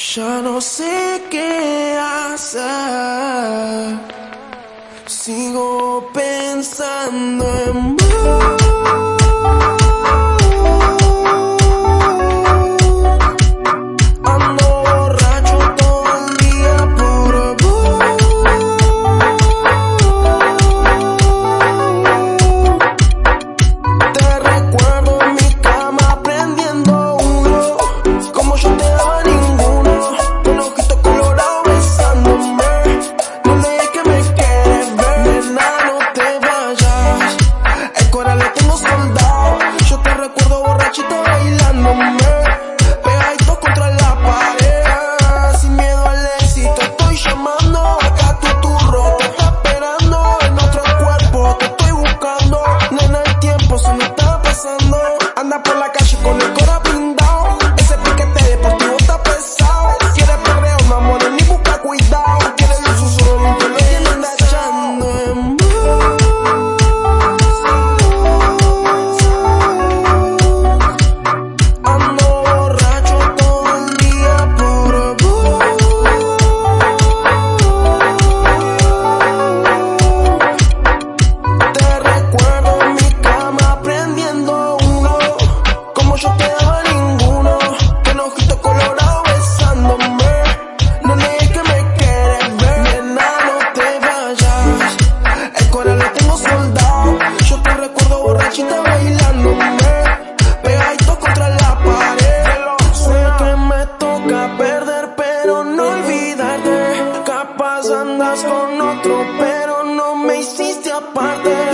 Ya no sé qué hacer. Sigo pensando en pero no me hiciste aparte.